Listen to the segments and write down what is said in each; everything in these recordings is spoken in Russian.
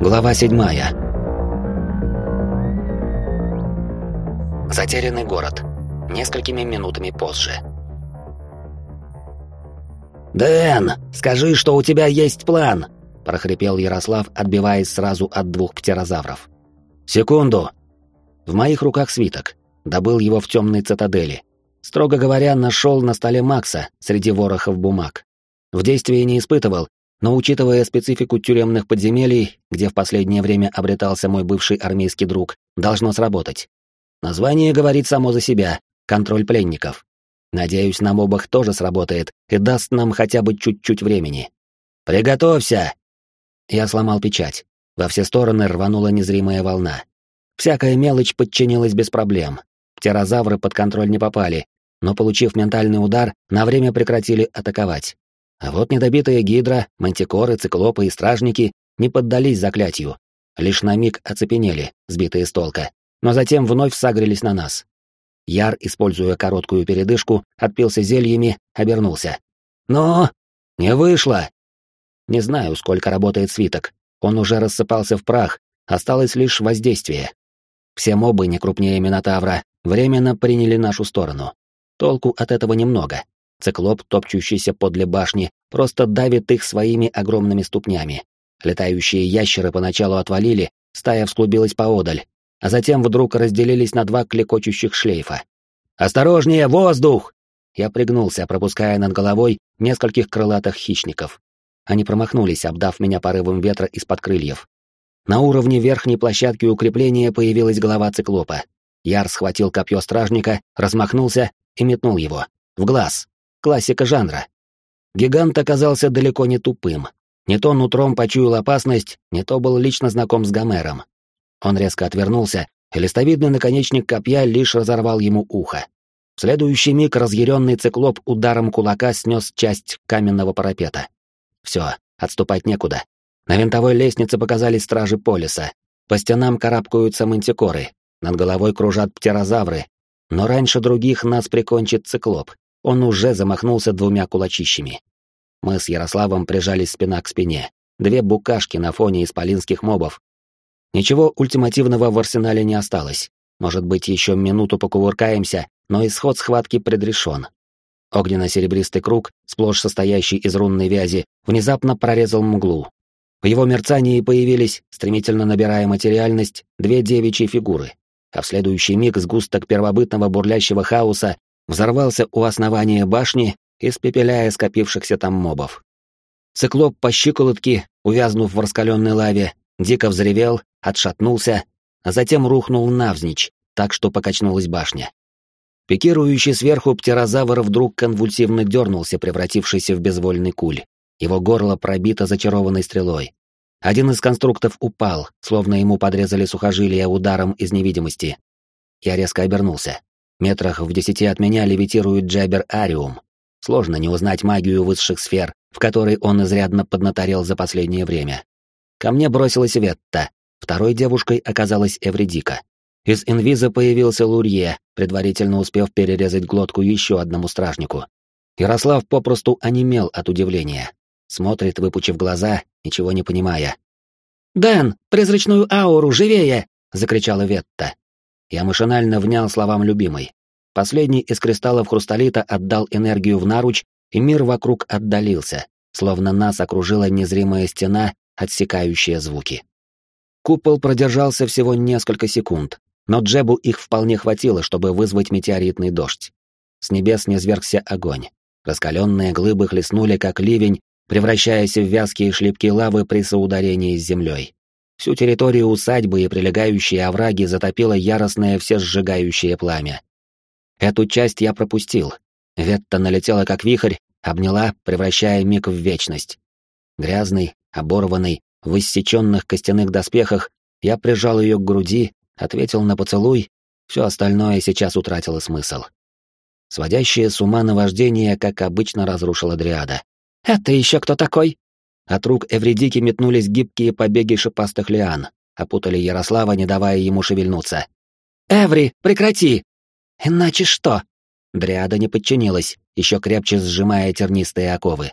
Глава седьмая. Затерянный город. Несколькими минутами позже. «Дэн, скажи, что у тебя есть план!» — прохрипел Ярослав, отбиваясь сразу от двух птерозавров. «Секунду!» В моих руках свиток. Добыл его в темной цитадели. Строго говоря, нашел на столе Макса среди ворохов бумаг. В действии не испытывал, но учитывая специфику тюремных подземелий, где в последнее время обретался мой бывший армейский друг, должно сработать. Название говорит само за себя — контроль пленников. Надеюсь, на мобах тоже сработает и даст нам хотя бы чуть-чуть времени. «Приготовься!» Я сломал печать. Во все стороны рванула незримая волна. Всякая мелочь подчинилась без проблем. Птерозавры под контроль не попали, но, получив ментальный удар, на время прекратили атаковать. А вот недобитые гидра, мантикоры, циклопы и стражники не поддались заклятию. Лишь на миг оцепенели, сбитые с толка, но затем вновь сагрились на нас. Яр, используя короткую передышку, отпился зельями, обернулся. «Но! Не вышло!» Не знаю, сколько работает свиток. Он уже рассыпался в прах, осталось лишь воздействие. Все мобы, не крупнее Минотавра, временно приняли нашу сторону. Толку от этого немного. Циклоп, топчущийся подле башни, просто давит их своими огромными ступнями. Летающие ящеры поначалу отвалили, стая всклубилась поодаль, а затем вдруг разделились на два клекочущих шлейфа. «Осторожнее, воздух!» Я пригнулся, пропуская над головой нескольких крылатых хищников. Они промахнулись, обдав меня порывом ветра из-под крыльев. На уровне верхней площадки укрепления появилась голова циклопа. Яр схватил копье стражника, размахнулся и метнул его. В глаз классика жанра. Гигант оказался далеко не тупым. Не то нутром почуял опасность, не то был лично знаком с Гомером. Он резко отвернулся, и листовидный наконечник копья лишь разорвал ему ухо. В следующий миг разъяренный циклоп ударом кулака снес часть каменного парапета. Все, отступать некуда. На винтовой лестнице показались стражи полиса. По стенам карабкаются мантикоры, над головой кружат птерозавры. Но раньше других нас прикончит циклоп, он уже замахнулся двумя кулачищами. Мы с Ярославом прижались спина к спине. Две букашки на фоне исполинских мобов. Ничего ультимативного в арсенале не осталось. Может быть, еще минуту покувыркаемся, но исход схватки предрешен. Огненно-серебристый круг, сплошь состоящий из рунной вязи, внезапно прорезал мглу. В его мерцании появились, стремительно набирая материальность, две девичьи фигуры. А в следующий миг сгусток первобытного бурлящего хаоса взорвался у основания башни, испепеляя скопившихся там мобов. Циклоп по щиколотке, увязнув в раскаленной лаве, дико взревел, отшатнулся, а затем рухнул навзничь, так что покачнулась башня. Пикирующий сверху птерозавр вдруг конвульсивно дернулся, превратившийся в безвольный куль. Его горло пробито зачарованной стрелой. Один из конструктов упал, словно ему подрезали сухожилия ударом из невидимости. Я резко обернулся. Метрах в десяти от меня левитирует Джабер Ариум. Сложно не узнать магию высших сфер, в которой он изрядно поднаторел за последнее время. Ко мне бросилась Ветта. Второй девушкой оказалась Эвредика. Из инвиза появился Лурье, предварительно успев перерезать глотку еще одному стражнику. Ярослав попросту онемел от удивления. Смотрит, выпучив глаза, ничего не понимая. «Дэн, призрачную ауру, живее!» — закричала Ветта. Я машинально внял словам любимой. Последний из кристаллов хрусталита отдал энергию в наруч, и мир вокруг отдалился, словно нас окружила незримая стена, отсекающая звуки. Купол продержался всего несколько секунд, но Джебу их вполне хватило, чтобы вызвать метеоритный дождь. С небес низвергся огонь. Раскаленные глыбы хлестнули, как ливень, превращаясь в вязкие шлепки лавы при соударении с землей. Всю территорию усадьбы и прилегающие овраги затопило яростное всесжигающее пламя. Эту часть я пропустил. Ветта налетела как вихрь, обняла, превращая миг в вечность. Грязный, оборванный, в иссеченных костяных доспехах, я прижал ее к груди, ответил на поцелуй, все остальное сейчас утратило смысл. Сводящее с ума наваждение, как обычно, разрушила Дриада. «Это еще кто такой?» От рук Эвредики метнулись гибкие побеги шипастых лиан, опутали Ярослава, не давая ему шевельнуться. «Эври, прекрати!» «Иначе что?» Дриада не подчинилась, еще крепче сжимая тернистые оковы.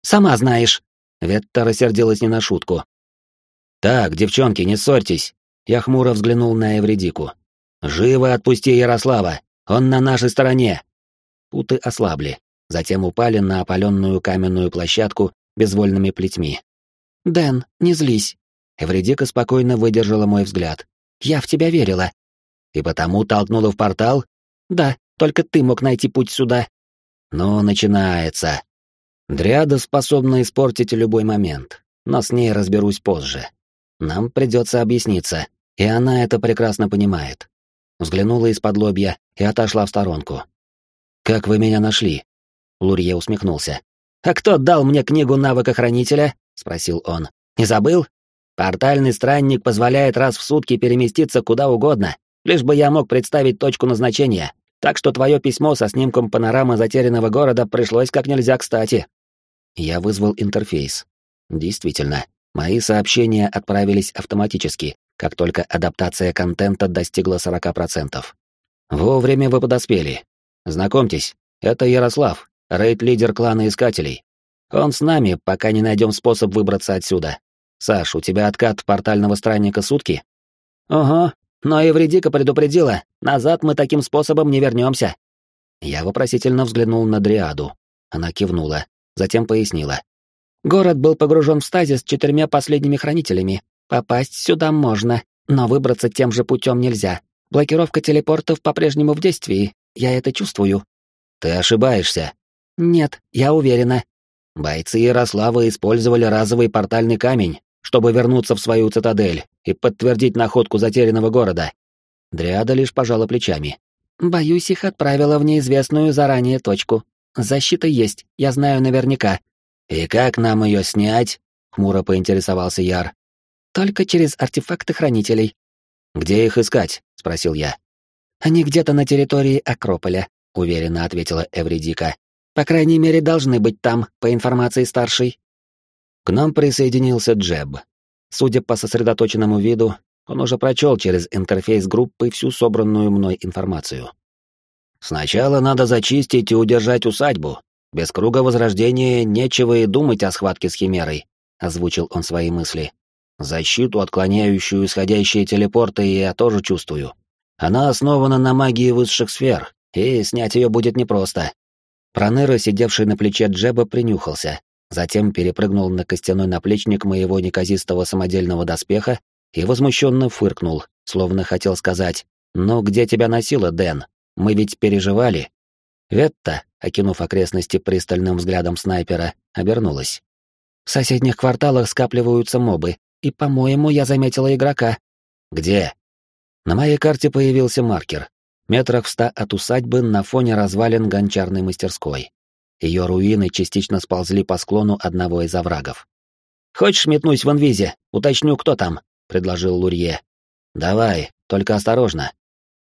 «Сама знаешь!» Ветта рассердилась не на шутку. «Так, девчонки, не ссорьтесь!» Я хмуро взглянул на Эвредику. «Живо отпусти Ярослава! Он на нашей стороне!» Путы ослабли, затем упали на опаленную каменную площадку безвольными плетьми. «Дэн, не злись!» Эвредика спокойно выдержала мой взгляд. «Я в тебя верила». «И потому толкнула в портал?» «Да, только ты мог найти путь сюда». «Ну, начинается». Дриада способна испортить любой момент, но с ней разберусь позже. Нам придется объясниться, и она это прекрасно понимает. Взглянула из-под лобья и отошла в сторонку. «Как вы меня нашли?» Лурье усмехнулся. «А кто дал мне книгу навыка хранителя?» — спросил он. «Не забыл? Портальный странник позволяет раз в сутки переместиться куда угодно, лишь бы я мог представить точку назначения. Так что твое письмо со снимком панорамы затерянного города пришлось как нельзя кстати». Я вызвал интерфейс. Действительно, мои сообщения отправились автоматически, как только адаптация контента достигла 40%. Вовремя вы подоспели. Знакомьтесь, это Ярослав, рейд-лидер клана Искателей. Он с нами, пока не найдем способ выбраться отсюда. Саш, у тебя откат портального странника сутки? Ого, но Евредика предупредила, назад мы таким способом не вернемся. Я вопросительно взглянул на Дриаду. Она кивнула, затем пояснила. Город был погружен в стазис четырьмя последними хранителями. Попасть сюда можно, но выбраться тем же путем нельзя. Блокировка телепортов по-прежнему в действии, я это чувствую. Ты ошибаешься. Нет, я уверена. Бойцы Ярослава использовали разовый портальный камень, чтобы вернуться в свою цитадель и подтвердить находку затерянного города. Дриада лишь пожала плечами. Боюсь, их отправила в неизвестную заранее точку. Защита есть, я знаю наверняка. И как нам ее снять? Хмуро поинтересовался Яр. Только через артефакты хранителей. Где их искать? спросил я. Они где-то на территории Акрополя, уверенно ответила Эвридика. По крайней мере, должны быть там, по информации старшей. К нам присоединился Джеб. Судя по сосредоточенному виду, он уже прочел через интерфейс группы всю собранную мной информацию. «Сначала надо зачистить и удержать усадьбу. Без круга возрождения нечего и думать о схватке с Химерой», — озвучил он свои мысли. «Защиту, отклоняющую исходящие телепорты, я тоже чувствую. Она основана на магии высших сфер, и снять ее будет непросто. Проныра, сидевший на плече Джеба, принюхался, затем перепрыгнул на костяной наплечник моего неказистого самодельного доспеха и возмущенно фыркнул, словно хотел сказать «Ну где тебя носило, Дэн? Мы ведь переживали». Ветта, окинув окрестности пристальным взглядом снайпера, обернулась. «В соседних кварталах скапливаются мобы, и, по-моему, я заметила игрока». «Где?» На моей карте появился маркер. Метрах в ста от усадьбы на фоне развалин гончарной мастерской. Ее руины частично сползли по склону одного из оврагов. «Хочешь метнусь в инвизе? Уточню, кто там?» — предложил Лурье. «Давай, только осторожно.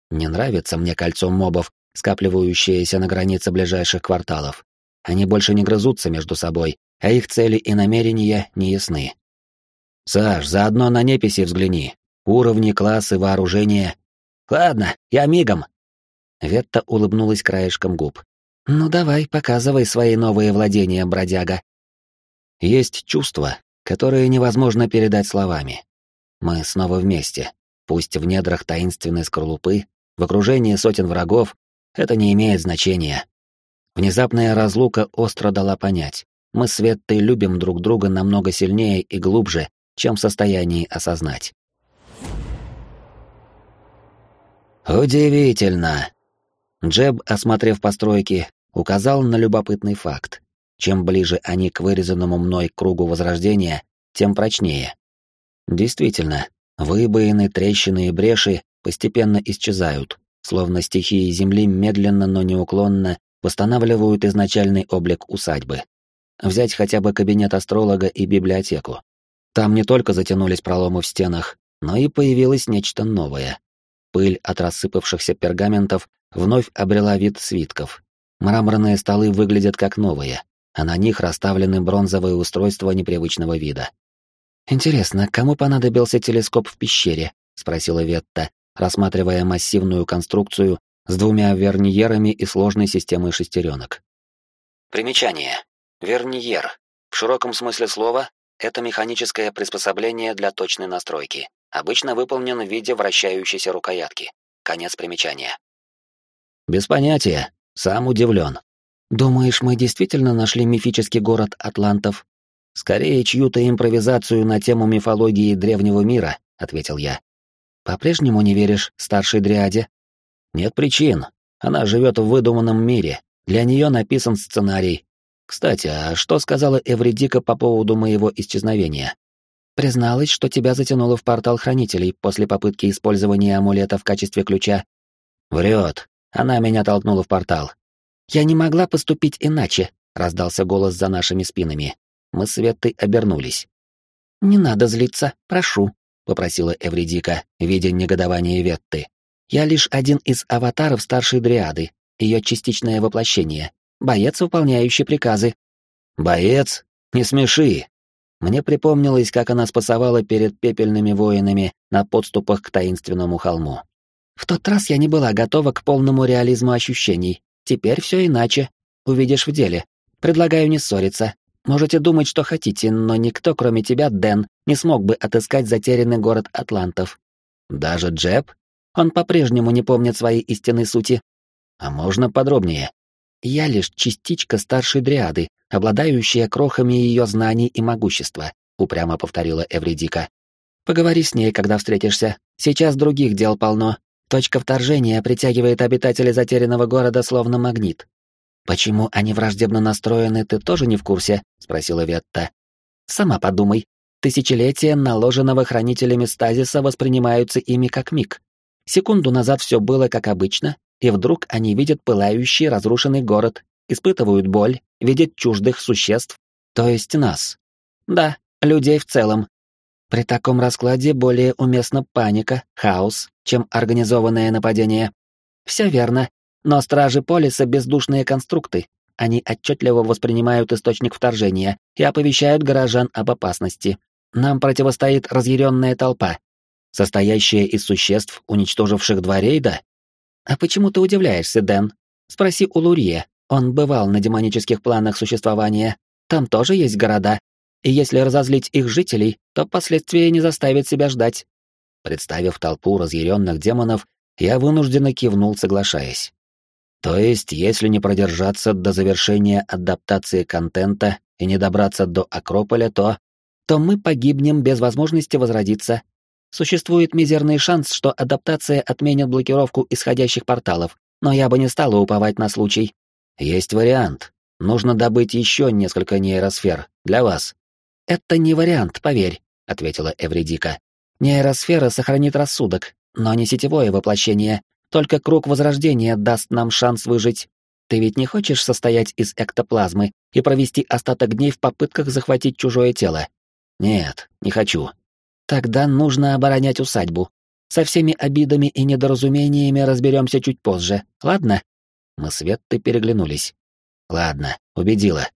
Не нравится мне кольцо мобов, скапливающееся на границе ближайших кварталов. Они больше не грызутся между собой, а их цели и намерения не ясны. Саш, заодно на неписи взгляни. Уровни, классы, вооружение. Ладно, я мигом. Ветта улыбнулась краешком губ. Ну давай, показывай свои новые владения, бродяга. Есть чувства, которые невозможно передать словами. Мы снова вместе. Пусть в недрах таинственной скорлупы, в окружении сотен врагов, это не имеет значения. Внезапная разлука остро дала понять. Мы с Веттой любим друг друга намного сильнее и глубже, чем в состоянии осознать. Удивительно. Джеб, осмотрев постройки, указал на любопытный факт. Чем ближе они к вырезанному мной кругу возрождения, тем прочнее. Действительно, выбоины, трещины и бреши постепенно исчезают, словно стихии Земли медленно, но неуклонно восстанавливают изначальный облик усадьбы. Взять хотя бы кабинет астролога и библиотеку. Там не только затянулись проломы в стенах, но и появилось нечто новое. Пыль от рассыпавшихся пергаментов вновь обрела вид свитков. Мраморные столы выглядят как новые, а на них расставлены бронзовые устройства непривычного вида. «Интересно, кому понадобился телескоп в пещере?» — спросила Ветта, рассматривая массивную конструкцию с двумя верниерами и сложной системой шестеренок. Примечание. Верниер. В широком смысле слова Это механическое приспособление для точной настройки. Обычно выполнен в виде вращающейся рукоятки. Конец примечания. Без понятия. Сам удивлен. Думаешь, мы действительно нашли мифический город атлантов? Скорее, чью-то импровизацию на тему мифологии древнего мира, ответил я. По-прежнему не веришь старшей дриаде? Нет причин. Она живет в выдуманном мире. Для нее написан сценарий. Кстати, а что сказала Эвридика по поводу моего исчезновения? Призналась, что тебя затянуло в портал хранителей после попытки использования амулета в качестве ключа. Врет. Она меня толкнула в портал. Я не могла поступить иначе, раздался голос за нашими спинами. Мы с Веттой обернулись. Не надо злиться, прошу, попросила Эвридика, видя негодование Ветты. Я лишь один из аватаров старшей дриады, ее частичное воплощение, боец, выполняющий приказы. Боец? Не смеши. Мне припомнилось, как она спасовала перед пепельными воинами на подступах к таинственному холму. В тот раз я не была готова к полному реализму ощущений. Теперь все иначе. Увидишь в деле. Предлагаю не ссориться. Можете думать, что хотите, но никто, кроме тебя, Дэн, не смог бы отыскать затерянный город Атлантов. Даже Джеб? Он по-прежнему не помнит своей истинной сути. А можно подробнее? Я лишь частичка старшей дриады, обладающая крохами ее знаний и могущества, упрямо повторила Эвридика. Поговори с ней, когда встретишься. Сейчас других дел полно. Точка вторжения притягивает обитателей затерянного города словно магнит. Почему они враждебно настроены, ты тоже не в курсе? спросила Ветта. Сама подумай. Тысячелетия наложенного хранителями стазиса воспринимаются ими как миг. Секунду назад все было как обычно, и вдруг они видят пылающий разрушенный город, испытывают боль, видят чуждых существ, то есть нас. Да, людей в целом. При таком раскладе более уместна паника, хаос, чем организованное нападение. Все верно, но стражи полиса — бездушные конструкты. Они отчетливо воспринимают источник вторжения и оповещают горожан об опасности. Нам противостоит разъяренная толпа, состоящая из существ, уничтоживших два рейда? А почему ты удивляешься, Дэн? Спроси у Лурье. Он бывал на демонических планах существования. Там тоже есть города. И если разозлить их жителей, то последствия не заставят себя ждать. Представив толпу разъяренных демонов, я вынужденно кивнул, соглашаясь. То есть, если не продержаться до завершения адаптации контента и не добраться до Акрополя, то... То мы погибнем без возможности возродиться, Существует мизерный шанс, что адаптация отменит блокировку исходящих порталов, но я бы не стала уповать на случай. Есть вариант. Нужно добыть еще несколько нейросфер для вас. Это не вариант, поверь, ответила Эвридика. Нейросфера сохранит рассудок, но не сетевое воплощение. Только круг возрождения даст нам шанс выжить. Ты ведь не хочешь состоять из эктоплазмы и провести остаток дней в попытках захватить чужое тело? Нет, не хочу. Тогда нужно оборонять усадьбу. Со всеми обидами и недоразумениями разберемся чуть позже, ладно? Мы с Веттой переглянулись. Ладно, убедила.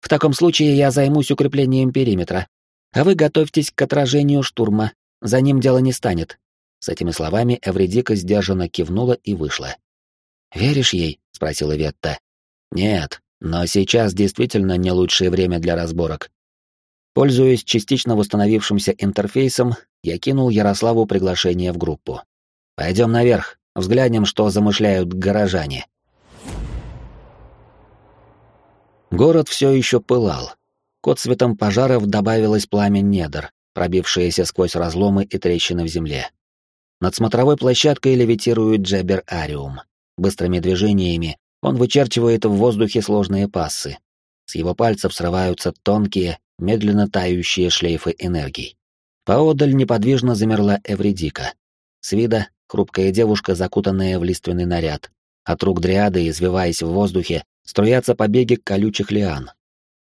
В таком случае я займусь укреплением периметра. А вы готовьтесь к отражению штурма. За ним дело не станет. С этими словами Эвредика сдержанно кивнула и вышла. «Веришь ей?» — спросила Ветта. «Нет, но сейчас действительно не лучшее время для разборок. Пользуясь частично восстановившимся интерфейсом, я кинул Ярославу приглашение в группу. «Пойдем наверх, взглянем, что замышляют горожане». Город все еще пылал. К отцветам пожаров добавилось пламя недр, пробившееся сквозь разломы и трещины в земле. Над смотровой площадкой левитирует Джебер Ариум. Быстрыми движениями он вычерчивает в воздухе сложные пассы. С его пальцев срываются тонкие, медленно тающие шлейфы энергий. Поодаль неподвижно замерла Эвридика. С вида хрупкая девушка, закутанная в лиственный наряд. От рук дриады, извиваясь в воздухе, струятся побеги колючих лиан.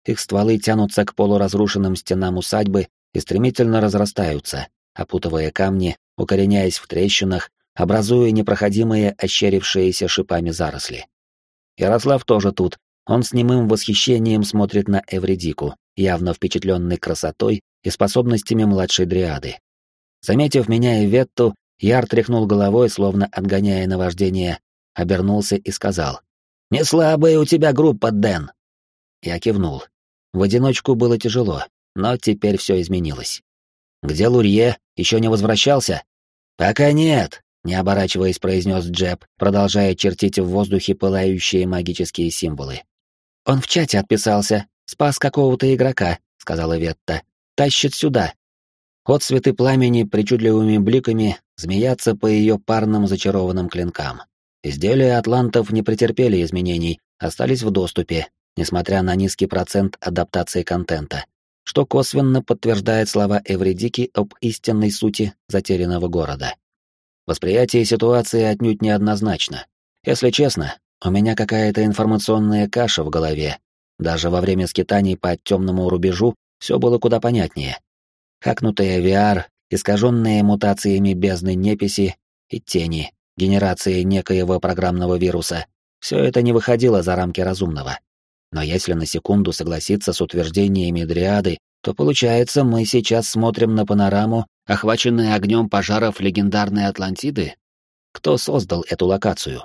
Их стволы тянутся к полуразрушенным стенам усадьбы и стремительно разрастаются, опутывая камни, укореняясь в трещинах, образуя непроходимые ощерившиеся шипами заросли. Ярослав тоже тут, он с немым восхищением смотрит на Эвредику, явно впечатленный красотой и способностями младшей дриады. Заметив меня и Ветту, Яр тряхнул головой, словно отгоняя наваждение, обернулся и сказал. «Не слабая у тебя группа, Дэн!» Я кивнул. В одиночку было тяжело, но теперь все изменилось. «Где Лурье? Еще не возвращался?» «Пока нет», — не оборачиваясь, произнес Джеб, продолжая чертить в воздухе пылающие магические символы. «Он в чате отписался. Спас какого-то игрока», — сказала Ветта. «Тащит сюда». Отцветы пламени причудливыми бликами змеятся по ее парным зачарованным клинкам. Изделия атлантов не претерпели изменений, остались в доступе, несмотря на низкий процент адаптации контента, что косвенно подтверждает слова Эвредики об истинной сути затерянного города. Восприятие ситуации отнюдь неоднозначно. Если честно, у меня какая-то информационная каша в голове. Даже во время скитаний по темному рубежу все было куда понятнее. Хакнутая VR, искаженные мутациями бездны неписи и тени, генерации некоего программного вируса, все это не выходило за рамки разумного. Но если на секунду согласиться с утверждениями Дриады, то получается, мы сейчас смотрим на панораму, охваченную огнем пожаров легендарной Атлантиды. Кто создал эту локацию?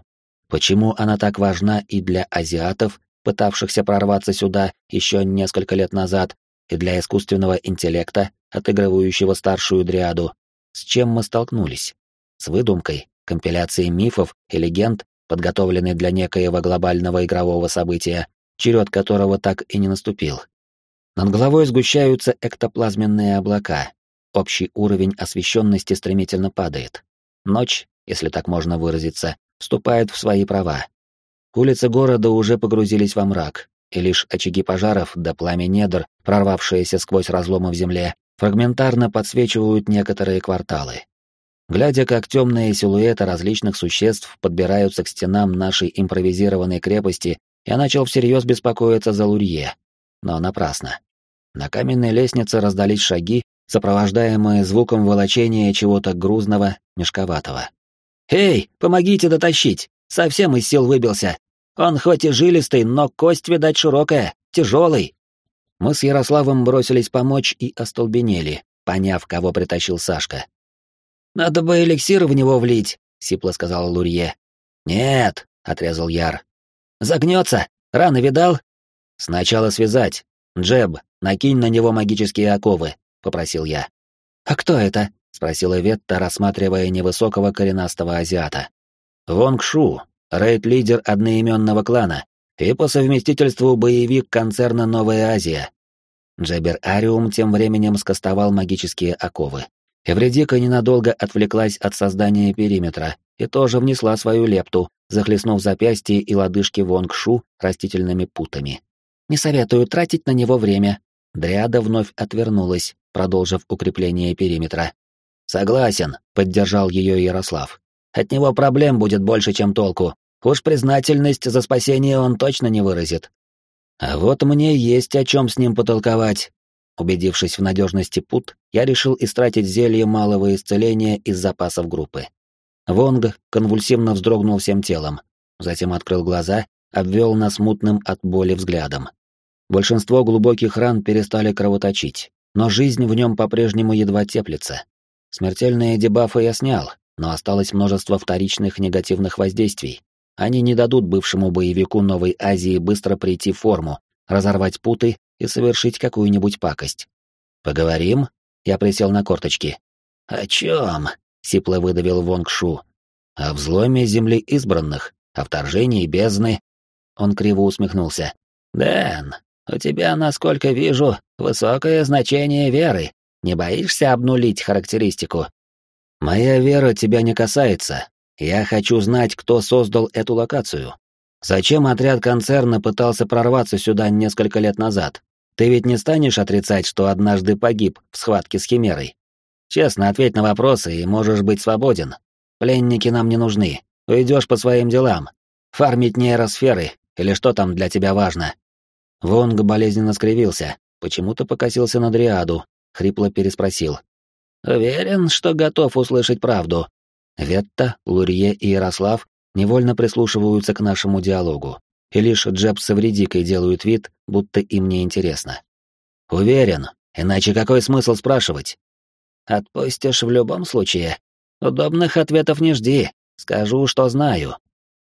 Почему она так важна и для азиатов, пытавшихся прорваться сюда еще несколько лет назад, и для искусственного интеллекта, отыгрывающего старшую дриаду? С чем мы столкнулись? С выдумкой, компиляцией мифов и легенд, подготовленной для некоего глобального игрового события, черед которого так и не наступил. Над головой сгущаются эктоплазменные облака. Общий уровень освещенности стремительно падает. Ночь, если так можно выразиться, вступает в свои права. Улицы города уже погрузились во мрак, и лишь очаги пожаров да пламя недр, прорвавшиеся сквозь разломы в земле, фрагментарно подсвечивают некоторые кварталы. Глядя, как темные силуэты различных существ подбираются к стенам нашей импровизированной крепости, я начал всерьез беспокоиться за Лурье. Но напрасно. На каменной лестнице раздались шаги, сопровождаемые звуком волочения чего-то грузного, мешковатого. «Эй, помогите дотащить! Совсем из сил выбился! Он хоть и жилистый, но кость, видать, широкая, тяжелый!» Мы с Ярославом бросились помочь и остолбенели, поняв, кого притащил Сашка. «Надо бы эликсир в него влить», — сипло сказал Лурье. «Нет», — отрезал Яр. «Загнется? Рано видал?» «Сначала связать. Джеб, накинь на него магические оковы», — попросил я. «А кто это?» — спросила Ветта, рассматривая невысокого коренастого азиата. «Вонг Шу, рейд-лидер одноименного клана и по совместительству боевик концерна «Новая Азия». Джебер Ариум тем временем скостовал магические оковы. Эвредика ненадолго отвлеклась от создания периметра и тоже внесла свою лепту, захлестнув запястье и лодыжки Вонг-Шу растительными путами. «Не советую тратить на него время». Дриада вновь отвернулась, продолжив укрепление периметра. «Согласен», — поддержал ее Ярослав. «От него проблем будет больше, чем толку. Уж признательность за спасение он точно не выразит. А вот мне есть о чем с ним потолковать. Убедившись в надежности пут, я решил истратить зелье малого исцеления из запасов группы. Вонг конвульсивно вздрогнул всем телом, затем открыл глаза, обвел нас мутным от боли взглядом. Большинство глубоких ран перестали кровоточить, но жизнь в нем по-прежнему едва теплится. Смертельные дебафы я снял, но осталось множество вторичных негативных воздействий. Они не дадут бывшему боевику Новой Азии быстро прийти в форму, разорвать путы и совершить какую-нибудь пакость. «Поговорим?» — я присел на корточки. «О чем?» — сипло выдавил Вонг Шу. «О взломе земли избранных, о вторжении бездны». Он криво усмехнулся. «Дэн, у тебя, насколько вижу, высокое значение веры. Не боишься обнулить характеристику?» «Моя вера тебя не касается. Я хочу знать, кто создал эту локацию. Зачем отряд концерна пытался прорваться сюда несколько лет назад? Ты ведь не станешь отрицать, что однажды погиб в схватке с Химерой? Честно ответь на вопросы и можешь быть свободен. Пленники нам не нужны. Уйдешь по своим делам. Фармить нейросферы или что там для тебя важно?» Вонг болезненно скривился, почему-то покосился на Дриаду, хрипло переспросил. «Уверен, что готов услышать правду?» Ветта, Лурье и Ярослав невольно прислушиваются к нашему диалогу, и лишь Джеб с Эвредикой делают вид, будто им не интересно. Уверен, иначе какой смысл спрашивать? Отпустишь в любом случае. Удобных ответов не жди, скажу, что знаю.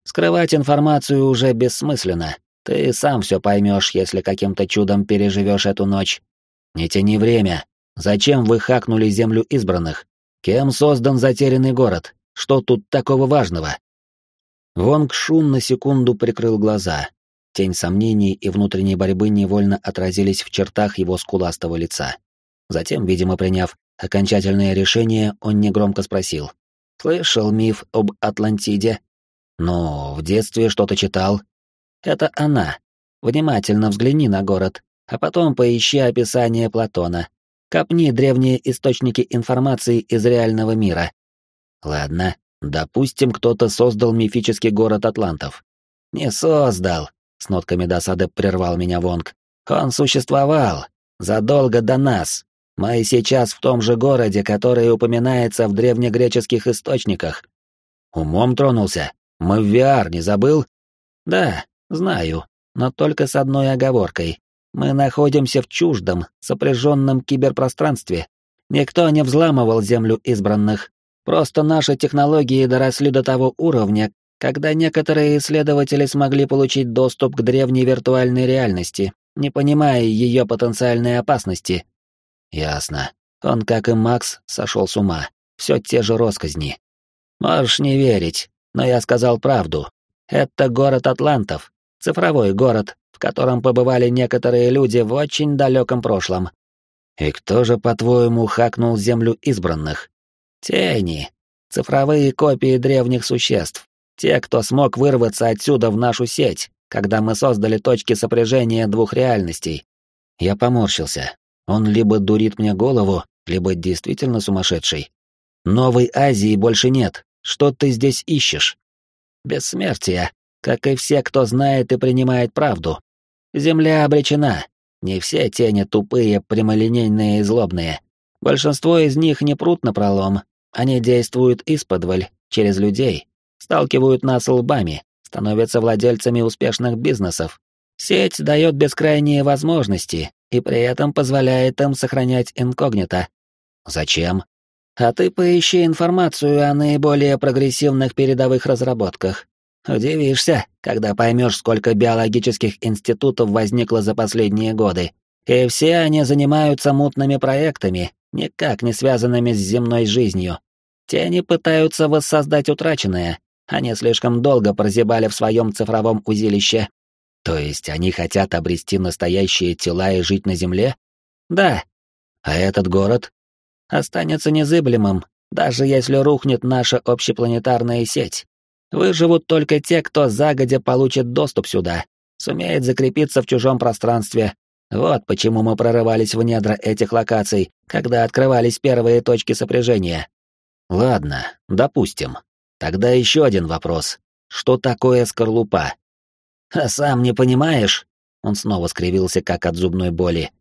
Скрывать информацию уже бессмысленно. Ты сам все поймешь, если каким-то чудом переживешь эту ночь. Не тяни время. Зачем вы хакнули землю избранных? Кем создан затерянный город? Что тут такого важного? Вонг Шун на секунду прикрыл глаза. Тень сомнений и внутренней борьбы невольно отразились в чертах его скуластого лица. Затем, видимо, приняв окончательное решение, он негромко спросил. «Слышал миф об Атлантиде?» «Ну, в детстве что-то читал». «Это она. Внимательно взгляни на город, а потом поищи описание Платона. Копни древние источники информации из реального мира. Ладно, допустим, кто-то создал мифический город атлантов. Не создал, с нотками досады прервал меня Вонг. Он существовал задолго до нас. Мы сейчас в том же городе, который упоминается в древнегреческих источниках. Умом тронулся. Мы в VR, не забыл? Да, знаю, но только с одной оговоркой. Мы находимся в чуждом, сопряженном киберпространстве. Никто не взламывал землю избранных. Просто наши технологии доросли до того уровня, когда некоторые исследователи смогли получить доступ к древней виртуальной реальности, не понимая ее потенциальной опасности. Ясно. Он, как и Макс, сошел с ума. Все те же росказни. Можешь не верить, но я сказал правду. Это город Атлантов, цифровой город, в котором побывали некоторые люди в очень далеком прошлом. И кто же, по-твоему, хакнул землю избранных? Тени. Цифровые копии древних существ. Те, кто смог вырваться отсюда в нашу сеть, когда мы создали точки сопряжения двух реальностей. Я поморщился. Он либо дурит мне голову, либо действительно сумасшедший. Новой Азии больше нет. Что ты здесь ищешь? Бессмертие, как и все, кто знает и принимает правду. Земля обречена. Не все тени тупые, прямолинейные и злобные. Большинство из них не прут на пролом. Они действуют исподволь, через людей, сталкивают нас лбами, становятся владельцами успешных бизнесов. Сеть дает бескрайние возможности и при этом позволяет им сохранять инкогнито. Зачем? А ты поищи информацию о наиболее прогрессивных передовых разработках. Удивишься, когда поймешь, сколько биологических институтов возникло за последние годы. И все они занимаются мутными проектами, никак не связанными с земной жизнью. Тени пытаются воссоздать утраченное. Они слишком долго прозябали в своем цифровом узилище. То есть они хотят обрести настоящие тела и жить на Земле? Да. А этот город? Останется незыблемым, даже если рухнет наша общепланетарная сеть. Выживут только те, кто загодя получит доступ сюда, сумеет закрепиться в чужом пространстве. Вот почему мы прорывались в недра этих локаций, когда открывались первые точки сопряжения. Ладно, допустим. Тогда еще один вопрос. Что такое скорлупа? А сам не понимаешь? Он снова скривился, как от зубной боли.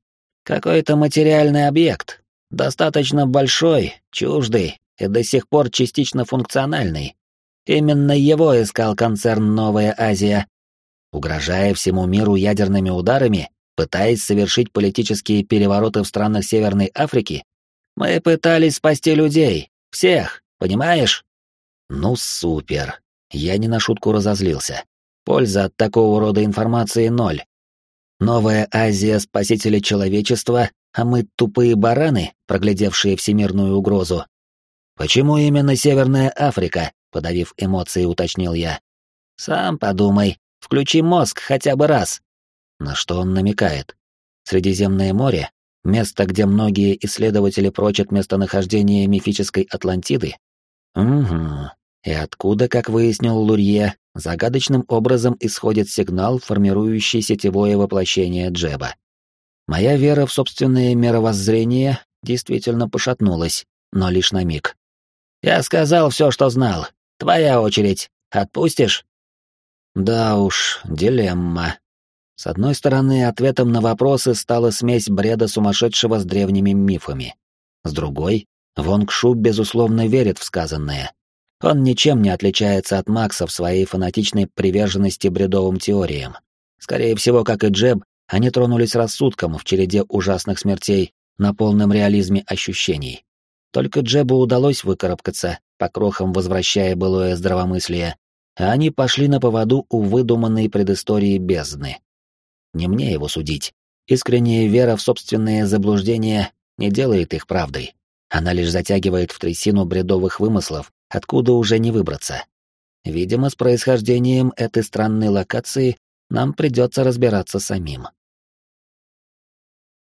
Какой-то материальный объект, достаточно большой, чуждый и до сих пор частично функциональный, Именно его искал концерн «Новая Азия». Угрожая всему миру ядерными ударами, пытаясь совершить политические перевороты в странах Северной Африки, мы пытались спасти людей, всех, понимаешь? Ну, супер. Я не на шутку разозлился. Польза от такого рода информации ноль. Новая Азия — спасители человечества, а мы тупые бараны, проглядевшие всемирную угрозу. Почему именно Северная Африка? Подавив эмоции, уточнил я. Сам подумай, включи мозг хотя бы раз. На что он намекает? Средиземное море, место, где многие исследователи прочат местонахождение мифической Атлантиды. Угу. И откуда, как выяснил Лурье, загадочным образом исходит сигнал, формирующий сетевое воплощение Джеба. Моя вера в собственное мировоззрение действительно пошатнулась, но лишь на миг. «Я сказал все, что знал. Твоя очередь. Отпустишь? Да уж, дилемма. С одной стороны, ответом на вопросы стала смесь бреда сумасшедшего с древними мифами. С другой, Вонг Шу безусловно верит в сказанное. Он ничем не отличается от Макса в своей фанатичной приверженности бредовым теориям. Скорее всего, как и Джеб, они тронулись рассудком в череде ужасных смертей на полном реализме ощущений. Только Джебу удалось выкарабкаться, по крохам возвращая былое здравомыслие, а они пошли на поводу у выдуманной предыстории бездны. Не мне его судить, Искренняя вера в собственные заблуждения не делает их правдой. Она лишь затягивает в трясину бредовых вымыслов, откуда уже не выбраться. Видимо, с происхождением этой странной локации нам придется разбираться самим.